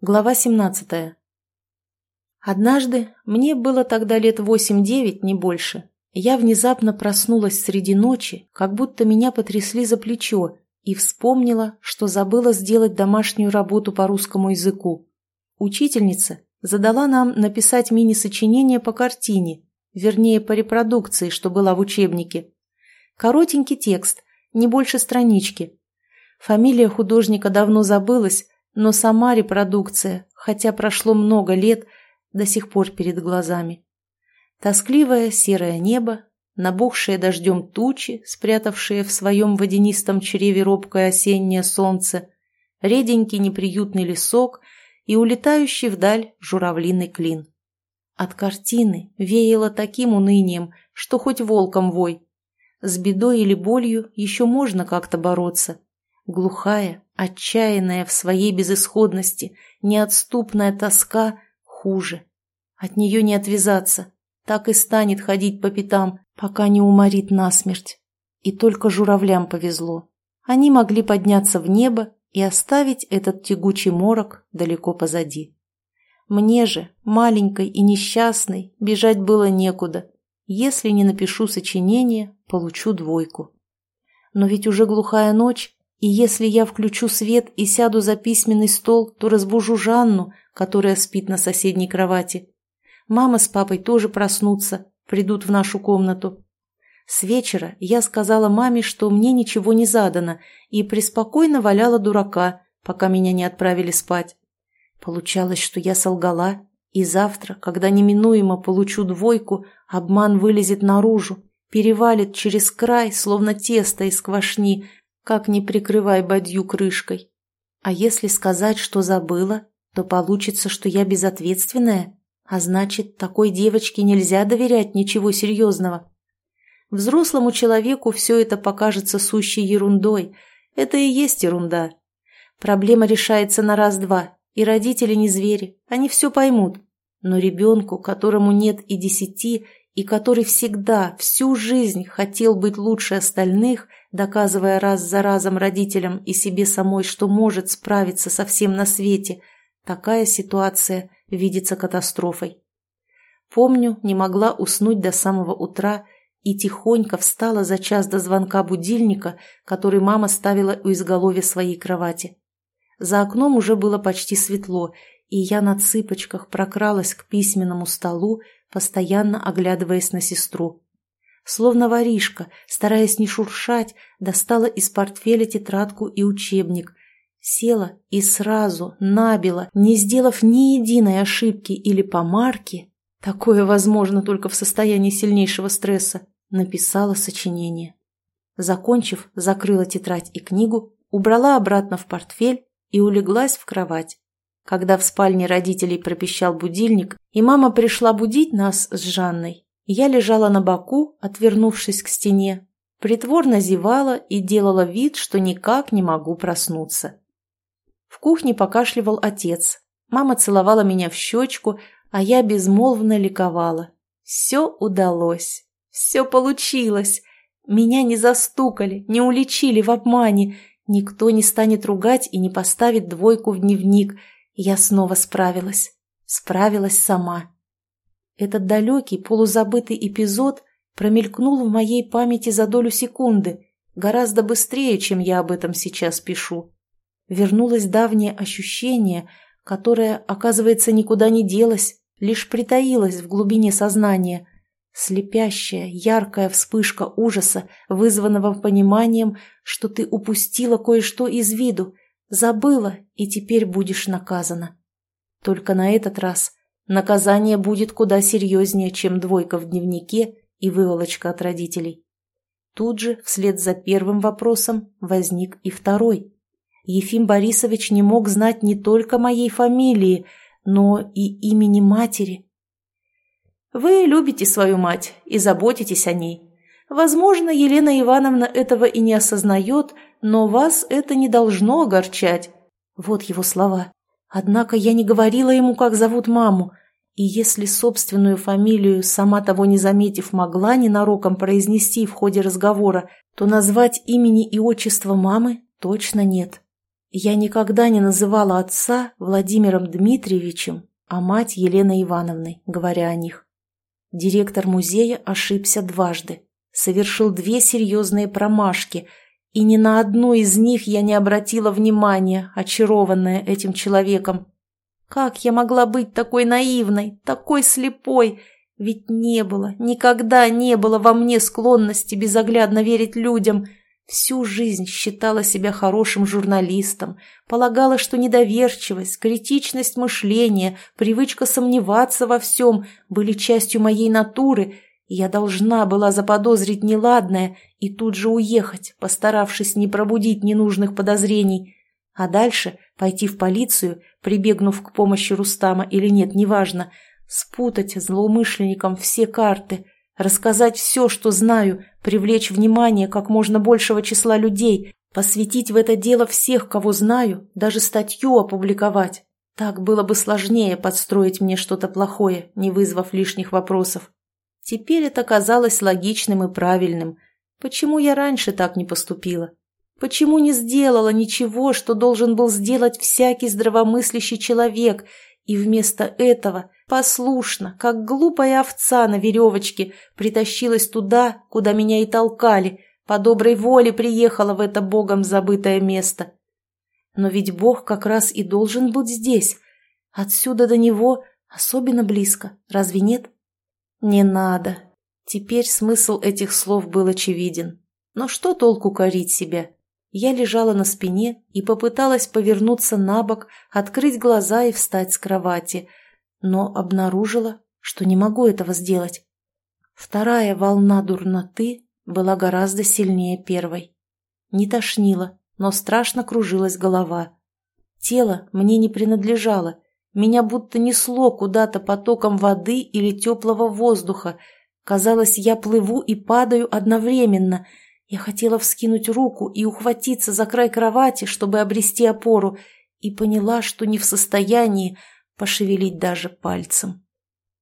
Глава 17. Однажды, мне было тогда лет восемь-девять, не больше, я внезапно проснулась среди ночи, как будто меня потрясли за плечо, и вспомнила, что забыла сделать домашнюю работу по русскому языку. Учительница задала нам написать мини-сочинение по картине, вернее, по репродукции, что была в учебнике. Коротенький текст, не больше странички. Фамилия художника давно забылась, но сама репродукция, хотя прошло много лет, до сих пор перед глазами. Тоскливое серое небо, набухшие дождем тучи, спрятавшие в своем водянистом чреве робкое осеннее солнце, реденький неприютный лесок и улетающий вдаль журавлиный клин. От картины веяло таким унынием, что хоть волком вой. С бедой или болью еще можно как-то бороться. Глухая, Отчаянная в своей безысходности, неотступная тоска хуже. От нее не отвязаться, так и станет ходить по пятам, пока не уморит насмерть. И только журавлям повезло. Они могли подняться в небо и оставить этот тягучий морок далеко позади. Мне же, маленькой и несчастной, бежать было некуда. Если не напишу сочинение, получу двойку. Но ведь уже глухая ночь, и если я включу свет и сяду за письменный стол, то разбужу Жанну, которая спит на соседней кровати. Мама с папой тоже проснутся, придут в нашу комнату. С вечера я сказала маме, что мне ничего не задано, и преспокойно валяла дурака, пока меня не отправили спать. Получалось, что я солгала, и завтра, когда неминуемо получу двойку, обман вылезет наружу, перевалит через край, словно тесто из квашни, как не прикрывай бадью крышкой. А если сказать, что забыла, то получится, что я безответственная, а значит, такой девочке нельзя доверять ничего серьезного. Взрослому человеку все это покажется сущей ерундой. Это и есть ерунда. Проблема решается на раз-два, и родители не звери, они все поймут. Но ребенку, которому нет и десяти, и который всегда, всю жизнь хотел быть лучше остальных, доказывая раз за разом родителям и себе самой, что может справиться со всем на свете, такая ситуация видится катастрофой. Помню, не могла уснуть до самого утра и тихонько встала за час до звонка будильника, который мама ставила у изголовья своей кровати. За окном уже было почти светло, и я на цыпочках прокралась к письменному столу, постоянно оглядываясь на сестру. Словно воришка, стараясь не шуршать, достала из портфеля тетрадку и учебник. Села и сразу, набила, не сделав ни единой ошибки или помарки, такое возможно только в состоянии сильнейшего стресса, написала сочинение. Закончив, закрыла тетрадь и книгу, убрала обратно в портфель и улеглась в кровать. Когда в спальне родителей пропищал будильник, и мама пришла будить нас с Жанной, я лежала на боку, отвернувшись к стене, притворно зевала и делала вид, что никак не могу проснуться. В кухне покашливал отец. Мама целовала меня в щечку, а я безмолвно ликовала. Все удалось. Все получилось. Меня не застукали, не уличили в обмане. Никто не станет ругать и не поставит двойку в дневник. Я снова справилась. Справилась сама. Этот далекий, полузабытый эпизод промелькнул в моей памяти за долю секунды, гораздо быстрее, чем я об этом сейчас пишу. Вернулось давнее ощущение, которое, оказывается, никуда не делось, лишь притаилось в глубине сознания. Слепящая, яркая вспышка ужаса, вызванного пониманием, что ты упустила кое-что из виду, забыла и теперь будешь наказана. Только на этот раз Наказание будет куда серьезнее, чем двойка в дневнике и выволочка от родителей. Тут же, вслед за первым вопросом, возник и второй. Ефим Борисович не мог знать не только моей фамилии, но и имени матери. «Вы любите свою мать и заботитесь о ней. Возможно, Елена Ивановна этого и не осознает, но вас это не должно огорчать». Вот его слова. Однако я не говорила ему, как зовут маму, и если собственную фамилию, сама того не заметив, могла ненароком произнести в ходе разговора, то назвать имени и отчества мамы точно нет. Я никогда не называла отца Владимиром Дмитриевичем, а мать Еленой Ивановной, говоря о них. Директор музея ошибся дважды, совершил две серьезные промашки, и ни на одну из них я не обратила внимания, очарованная этим человеком. Как я могла быть такой наивной, такой слепой? Ведь не было, никогда не было во мне склонности безоглядно верить людям – Всю жизнь считала себя хорошим журналистом, полагала, что недоверчивость, критичность мышления, привычка сомневаться во всем были частью моей натуры, и я должна была заподозрить неладное и тут же уехать, постаравшись не пробудить ненужных подозрений. А дальше пойти в полицию, прибегнув к помощи Рустама или нет, неважно, спутать злоумышленникам все карты – Рассказать все, что знаю, привлечь внимание как можно большего числа людей, посвятить в это дело всех, кого знаю, даже статью опубликовать. Так было бы сложнее подстроить мне что-то плохое, не вызвав лишних вопросов. Теперь это казалось логичным и правильным. Почему я раньше так не поступила? Почему не сделала ничего, что должен был сделать всякий здравомыслящий человек, и вместо этого послушно, как глупая овца на веревочке, притащилась туда, куда меня и толкали, по доброй воле приехала в это богом забытое место. Но ведь бог как раз и должен быть здесь. Отсюда до него особенно близко, разве нет? Не надо. Теперь смысл этих слов был очевиден. Но что толку корить себя? Я лежала на спине и попыталась повернуться на бок, открыть глаза и встать с кровати, но обнаружила, что не могу этого сделать. Вторая волна дурноты была гораздо сильнее первой. Не тошнило, но страшно кружилась голова. Тело мне не принадлежало, меня будто несло куда-то потоком воды или теплого воздуха. Казалось, я плыву и падаю одновременно — я хотела вскинуть руку и ухватиться за край кровати, чтобы обрести опору, и поняла, что не в состоянии пошевелить даже пальцем.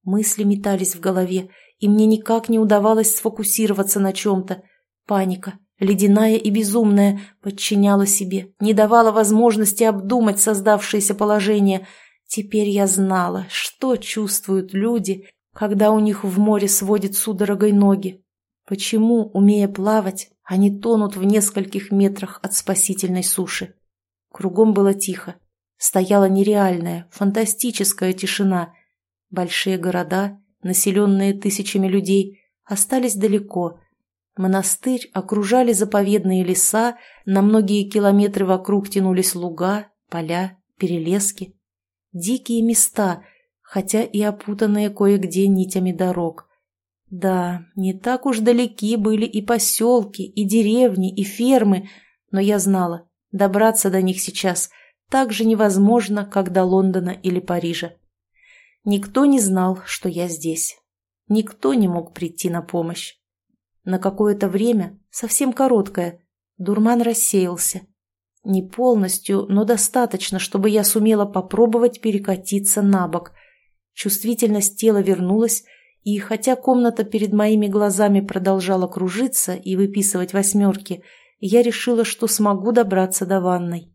Мысли метались в голове, и мне никак не удавалось сфокусироваться на чем-то. Паника, ледяная и безумная, подчиняла себе, не давала возможности обдумать создавшееся положение. Теперь я знала, что чувствуют люди, когда у них в море сводит судорогой ноги. Почему, умея плавать, они тонут в нескольких метрах от спасительной суши. Кругом было тихо. Стояла нереальная, фантастическая тишина. Большие города, населенные тысячами людей, остались далеко. Монастырь окружали заповедные леса, на многие километры вокруг тянулись луга, поля, перелески. Дикие места, хотя и опутанные кое-где нитями дорог. Да, не так уж далеки были и поселки, и деревни, и фермы, но я знала, добраться до них сейчас так же невозможно, как до Лондона или Парижа. Никто не знал, что я здесь. Никто не мог прийти на помощь. На какое-то время, совсем короткое, дурман рассеялся. Не полностью, но достаточно, чтобы я сумела попробовать перекатиться на бок. Чувствительность тела вернулась, и хотя комната перед моими глазами продолжала кружиться и выписывать восьмерки, я решила, что смогу добраться до ванной.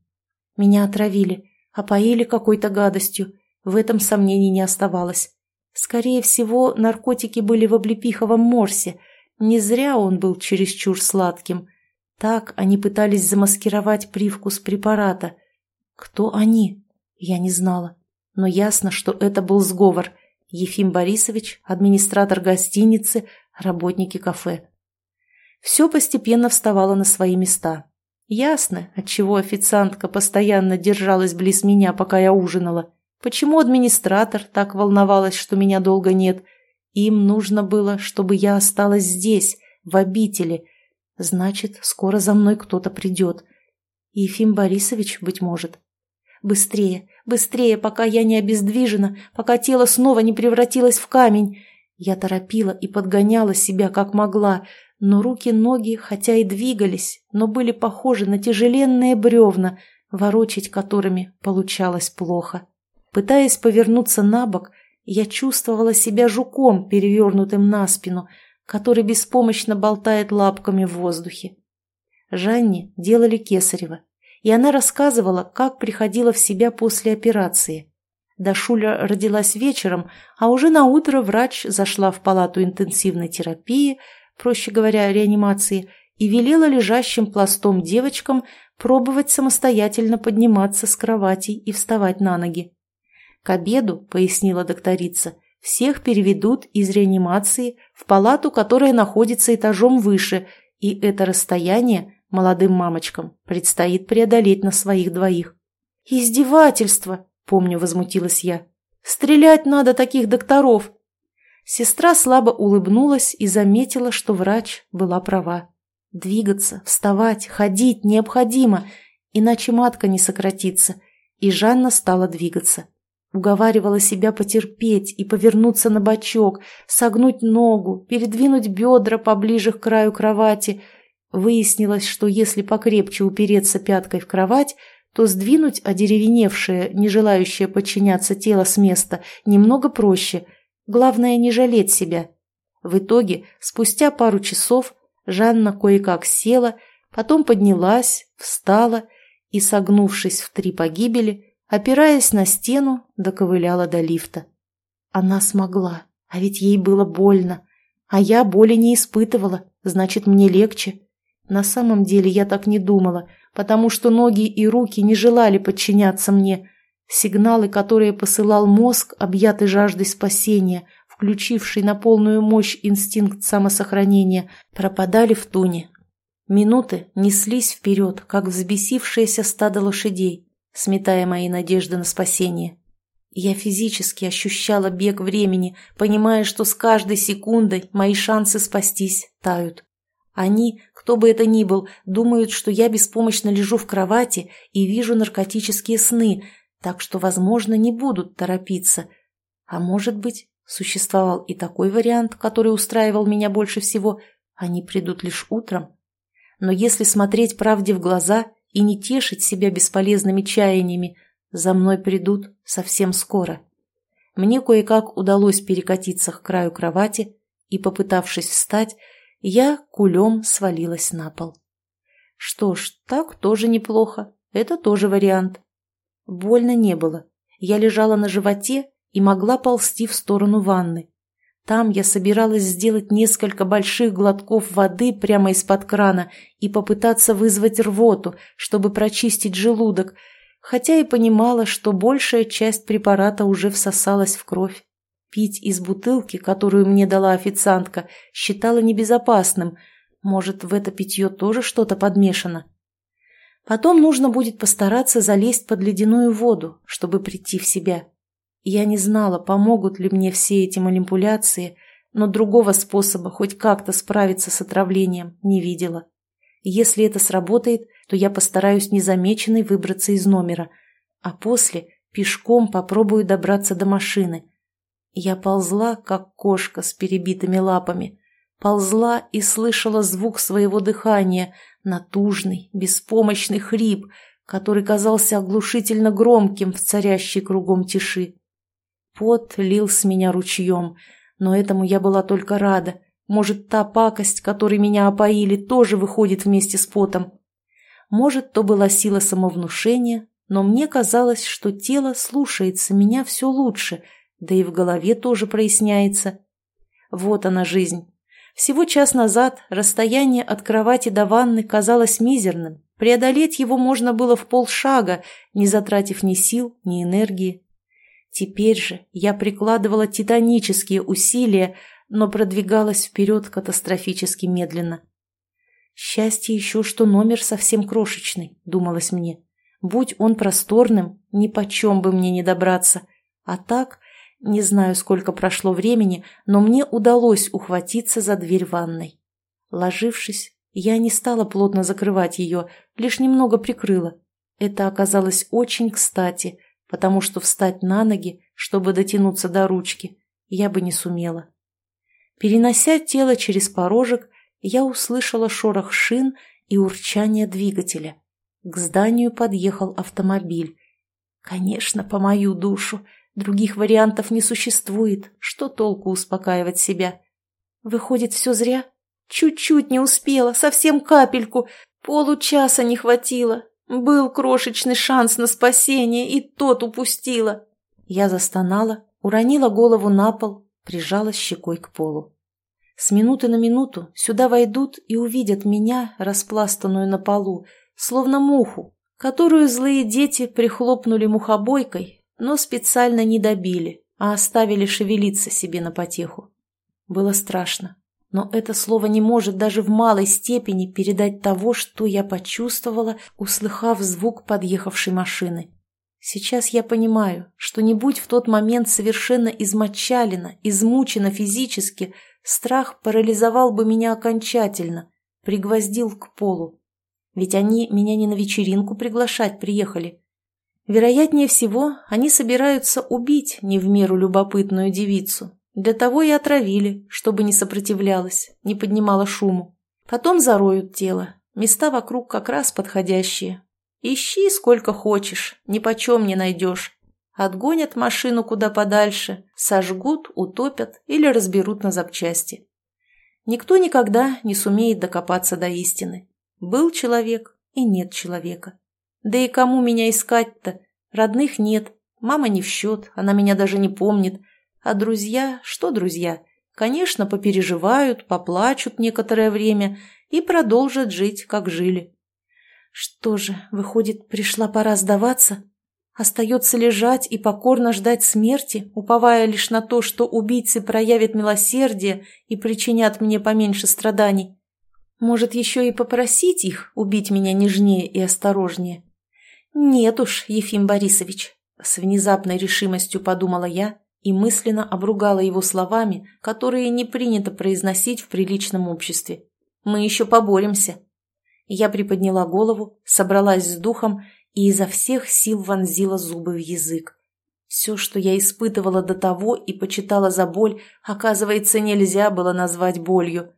Меня отравили, опоили какой-то гадостью, в этом сомнений не оставалось. Скорее всего, наркотики были в облепиховом морсе, не зря он был чересчур сладким. Так они пытались замаскировать привкус препарата. Кто они? Я не знала. Но ясно, что это был сговор — Ефим Борисович, администратор гостиницы, работники кафе. Все постепенно вставало на свои места. Ясно, отчего официантка постоянно держалась близ меня, пока я ужинала. Почему администратор так волновалась, что меня долго нет. Им нужно было, чтобы я осталась здесь, в обители. Значит, скоро за мной кто-то придет. Ефим Борисович, быть может. Быстрее, быстрее, пока я не обездвижена, пока тело снова не превратилось в камень. Я торопила и подгоняла себя как могла, но руки-ноги, хотя и двигались, но были похожи на тяжеленные бревна, ворочить которыми получалось плохо. Пытаясь повернуться на бок, я чувствовала себя жуком, перевернутым на спину, который беспомощно болтает лапками в воздухе. Жанне делали кесарево, и она рассказывала, как приходила в себя после операции. Дашуля родилась вечером, а уже на утро врач зашла в палату интенсивной терапии, проще говоря, реанимации, и велела лежащим пластом девочкам пробовать самостоятельно подниматься с кроватей и вставать на ноги. К обеду, пояснила докторица, всех переведут из реанимации в палату, которая находится этажом выше, и это расстояние молодым мамочкам предстоит преодолеть на своих двоих. «Издевательство!» — помню, возмутилась я. «Стрелять надо таких докторов!» Сестра слабо улыбнулась и заметила, что врач была права. Двигаться, вставать, ходить необходимо, иначе матка не сократится, и Жанна стала двигаться. Уговаривала себя потерпеть и повернуться на бочок, согнуть ногу, передвинуть бедра поближе к краю кровати. Выяснилось, что если покрепче упереться пяткой в кровать, то сдвинуть одеревеневшее, не желающее подчиняться тело с места немного проще. Главное не жалеть себя. В итоге, спустя пару часов, Жанна кое-как села, потом поднялась, встала и, согнувшись в три погибели, опираясь на стену, доковыляла до лифта. Она смогла, а ведь ей было больно. А я боли не испытывала, значит, мне легче. На самом деле я так не думала, потому что ноги и руки не желали подчиняться мне. Сигналы, которые посылал мозг, объятый жаждой спасения, включивший на полную мощь инстинкт самосохранения, пропадали в туне. Минуты неслись вперед, как взбесившееся стадо лошадей сметая мои надежды на спасение. Я физически ощущала бег времени, понимая, что с каждой секундой мои шансы спастись тают. Они, кто бы это ни был, думают, что я беспомощно лежу в кровати и вижу наркотические сны, так что, возможно, не будут торопиться. А может быть, существовал и такой вариант, который устраивал меня больше всего, они придут лишь утром. Но если смотреть правде в глаза и не тешить себя бесполезными чаяниями. За мной придут совсем скоро. Мне кое-как удалось перекатиться к краю кровати, и, попытавшись встать, я кулем свалилась на пол. Что ж, так тоже неплохо. Это тоже вариант. Больно не было. Я лежала на животе и могла ползти в сторону ванны. Там я собиралась сделать несколько больших глотков воды прямо из-под крана и попытаться вызвать рвоту, чтобы прочистить желудок, хотя и понимала, что большая часть препарата уже всосалась в кровь. Пить из бутылки, которую мне дала официантка, считала небезопасным. Может, в это питье тоже что-то подмешано? Потом нужно будет постараться залезть под ледяную воду, чтобы прийти в себя. Я не знала, помогут ли мне все эти манипуляции, но другого способа хоть как-то справиться с отравлением не видела. Если это сработает, то я постараюсь незамеченной выбраться из номера, а после пешком попробую добраться до машины. Я ползла, как кошка с перебитыми лапами, ползла и слышала звук своего дыхания, натужный, беспомощный хрип, который казался оглушительно громким в царящей кругом тиши. Пот лил с меня ручьем, но этому я была только рада. Может, та пакость, которой меня опоили, тоже выходит вместе с потом. Может, то была сила самовнушения, но мне казалось, что тело слушается меня все лучше, да и в голове тоже проясняется. Вот она жизнь. Всего час назад расстояние от кровати до ванны казалось мизерным. Преодолеть его можно было в полшага, не затратив ни сил, ни энергии. Теперь же я прикладывала титанические усилия, но продвигалась вперед катастрофически медленно. Счастье еще, что номер совсем крошечный, думалось мне. Будь он просторным, ни почем бы мне не добраться. А так, не знаю, сколько прошло времени, но мне удалось ухватиться за дверь ванной. Ложившись, я не стала плотно закрывать ее, лишь немного прикрыла. Это оказалось очень кстати – потому что встать на ноги, чтобы дотянуться до ручки, я бы не сумела. Перенося тело через порожек, я услышала шорох шин и урчание двигателя. К зданию подъехал автомобиль. Конечно, по мою душу. Других вариантов не существует. Что толку успокаивать себя? Выходит, все зря? Чуть-чуть не успела, совсем капельку. Получаса не хватило. Был крошечный шанс на спасение, и тот упустила. Я застонала, уронила голову на пол, прижалась щекой к полу. С минуты на минуту сюда войдут и увидят меня, распластанную на полу, словно муху, которую злые дети прихлопнули мухобойкой, но специально не добили, а оставили шевелиться себе на потеху. Было страшно, но это слово не может даже в малой степени передать того, что я почувствовала, услыхав звук подъехавшей машины. Сейчас я понимаю, что не будь в тот момент совершенно измочалена, измучена физически, страх парализовал бы меня окончательно, пригвоздил к полу. Ведь они меня не на вечеринку приглашать приехали. Вероятнее всего, они собираются убить не в меру любопытную девицу, для того и отравили, чтобы не сопротивлялась, не поднимала шуму. Потом зароют тело. Места вокруг как раз подходящие. Ищи сколько хочешь, ни почем не найдешь. Отгонят машину куда подальше, сожгут, утопят или разберут на запчасти. Никто никогда не сумеет докопаться до истины. Был человек и нет человека. Да и кому меня искать-то? Родных нет, мама не в счет, она меня даже не помнит – а друзья, что друзья? Конечно, попереживают, поплачут некоторое время и продолжат жить, как жили. Что же, выходит, пришла пора сдаваться? Остается лежать и покорно ждать смерти, уповая лишь на то, что убийцы проявят милосердие и причинят мне поменьше страданий. Может, еще и попросить их убить меня нежнее и осторожнее? Нет уж, Ефим Борисович, с внезапной решимостью подумала я и мысленно обругала его словами, которые не принято произносить в приличном обществе. «Мы еще поборемся». Я приподняла голову, собралась с духом и изо всех сил вонзила зубы в язык. Все, что я испытывала до того и почитала за боль, оказывается, нельзя было назвать болью.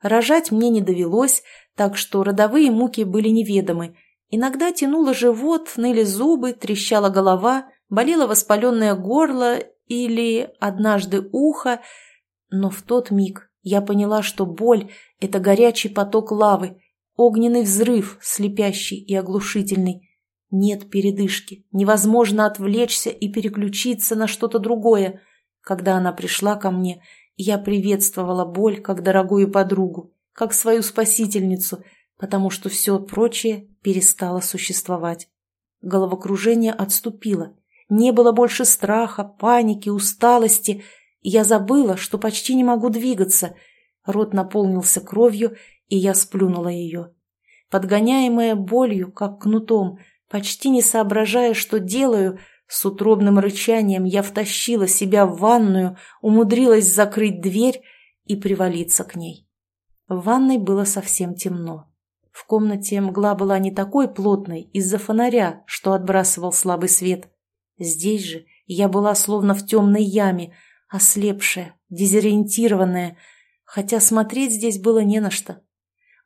Рожать мне не довелось, так что родовые муки были неведомы. Иногда тянуло живот, ныли зубы, трещала голова, болело воспаленное горло или однажды ухо, но в тот миг я поняла, что боль — это горячий поток лавы, огненный взрыв, слепящий и оглушительный. Нет передышки, невозможно отвлечься и переключиться на что-то другое. Когда она пришла ко мне, я приветствовала боль как дорогую подругу, как свою спасительницу, потому что все прочее перестало существовать. Головокружение отступило, не было больше страха, паники, усталости. Я забыла, что почти не могу двигаться. Рот наполнился кровью, и я сплюнула ее. Подгоняемая болью, как кнутом, почти не соображая, что делаю, с утробным рычанием я втащила себя в ванную, умудрилась закрыть дверь и привалиться к ней. В ванной было совсем темно. В комнате мгла была не такой плотной из-за фонаря, что отбрасывал слабый свет. Здесь же я была словно в темной яме, ослепшая, дезориентированная, хотя смотреть здесь было не на что.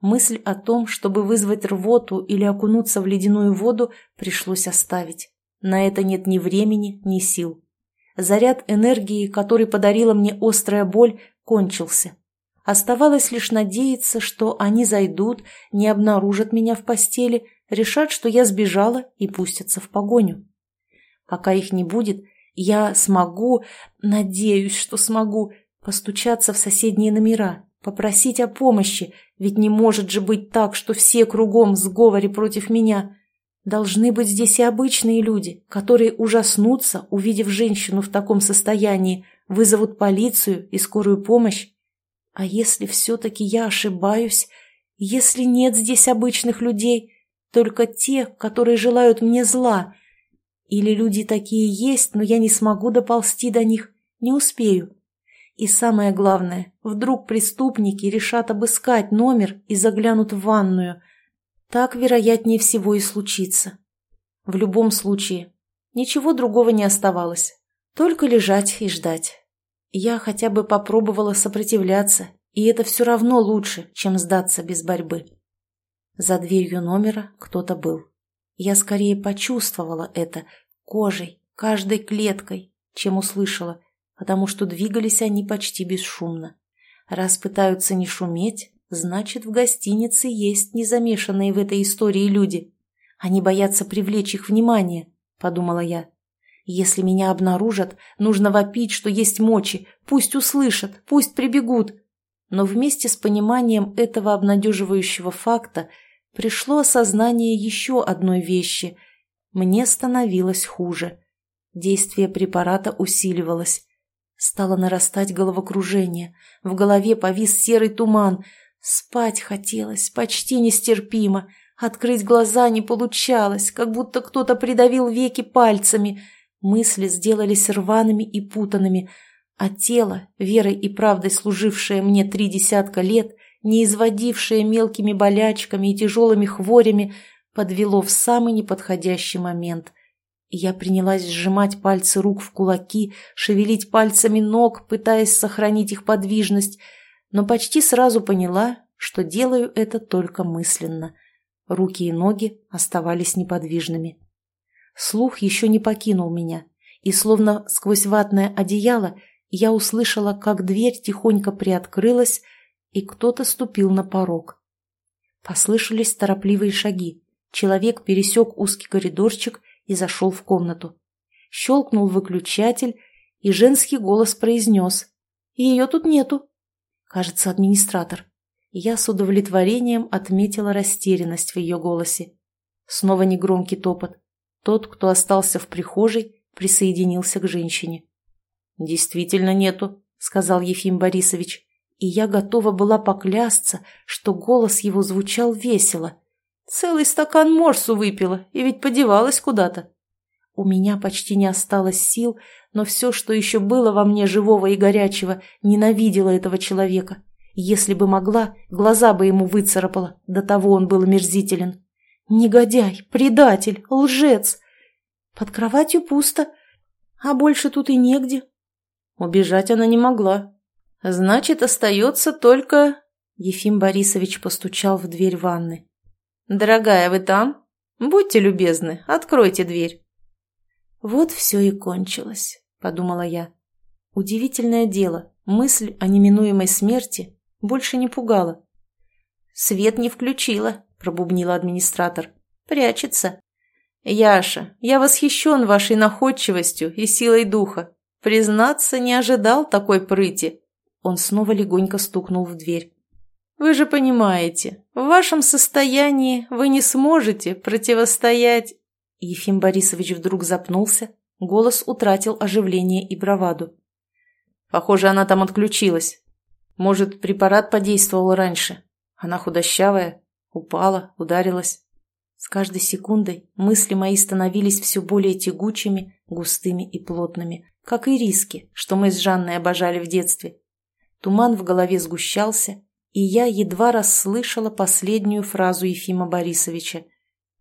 Мысль о том, чтобы вызвать рвоту или окунуться в ледяную воду, пришлось оставить. На это нет ни времени, ни сил. Заряд энергии, который подарила мне острая боль, кончился. Оставалось лишь надеяться, что они зайдут, не обнаружат меня в постели, решат, что я сбежала и пустятся в погоню. Пока их не будет, я смогу, надеюсь, что смогу, постучаться в соседние номера, попросить о помощи, ведь не может же быть так, что все кругом в сговоре против меня. Должны быть здесь и обычные люди, которые ужаснутся, увидев женщину в таком состоянии, вызовут полицию и скорую помощь. А если все-таки я ошибаюсь, если нет здесь обычных людей, только те, которые желают мне зла, или люди такие есть, но я не смогу доползти до них, не успею. И самое главное, вдруг преступники решат обыскать номер и заглянут в ванную. Так, вероятнее всего, и случится. В любом случае, ничего другого не оставалось. Только лежать и ждать. Я хотя бы попробовала сопротивляться, и это все равно лучше, чем сдаться без борьбы. За дверью номера кто-то был. Я скорее почувствовала это, кожей, каждой клеткой, чем услышала, потому что двигались они почти бесшумно. Раз пытаются не шуметь, значит, в гостинице есть незамешанные в этой истории люди. Они боятся привлечь их внимание, подумала я. Если меня обнаружат, нужно вопить, что есть мочи, пусть услышат, пусть прибегут. Но вместе с пониманием этого обнадеживающего факта пришло осознание еще одной вещи. Мне становилось хуже. Действие препарата усиливалось. Стало нарастать головокружение. В голове повис серый туман. Спать хотелось почти нестерпимо. Открыть глаза не получалось, как будто кто-то придавил веки пальцами. Мысли сделались рваными и путанными, а тело, верой и правдой служившее мне три десятка лет, не изводившее мелкими болячками и тяжелыми хворями, подвело в самый неподходящий момент. Я принялась сжимать пальцы рук в кулаки, шевелить пальцами ног, пытаясь сохранить их подвижность, но почти сразу поняла, что делаю это только мысленно. Руки и ноги оставались неподвижными. Слух еще не покинул меня, и словно сквозь ватное одеяло я услышала, как дверь тихонько приоткрылась, и кто-то ступил на порог. Послышались торопливые шаги. Человек пересек узкий коридорчик и зашел в комнату. Щелкнул выключатель, и женский голос произнес. «Ее тут нету». Кажется, администратор. Я с удовлетворением отметила растерянность в ее голосе. Снова негромкий топот. Тот, кто остался в прихожей, присоединился к женщине. «Действительно нету», — сказал Ефим Борисович, и я готова была поклясться, что голос его звучал весело. Целый стакан морсу выпила, и ведь подевалась куда-то. У меня почти не осталось сил, но все, что еще было во мне живого и горячего, ненавидела этого человека. Если бы могла, глаза бы ему выцарапала, до того он был омерзителен. Негодяй, предатель, лжец. Под кроватью пусто, а больше тут и негде. Убежать она не могла. Значит, остается только... Ефим Борисович постучал в дверь ванны. «Дорогая, вы там? Будьте любезны, откройте дверь». «Вот все и кончилось», — подумала я. Удивительное дело, мысль о неминуемой смерти больше не пугала. «Свет не включила», — пробубнила администратор. «Прячется». «Яша, я восхищен вашей находчивостью и силой духа. Признаться, не ожидал такой прыти». Он снова легонько стукнул в дверь. Вы же понимаете, в вашем состоянии вы не сможете противостоять...» Ефим Борисович вдруг запнулся, голос утратил оживление и браваду. «Похоже, она там отключилась. Может, препарат подействовал раньше. Она худощавая, упала, ударилась». С каждой секундой мысли мои становились все более тягучими, густыми и плотными, как и риски, что мы с Жанной обожали в детстве. Туман в голове сгущался, и я едва расслышала последнюю фразу Ефима Борисовича.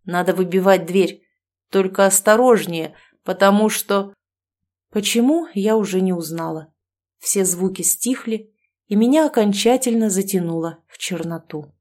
«Надо выбивать дверь, только осторожнее, потому что...» Почему, я уже не узнала. Все звуки стихли, и меня окончательно затянуло в черноту.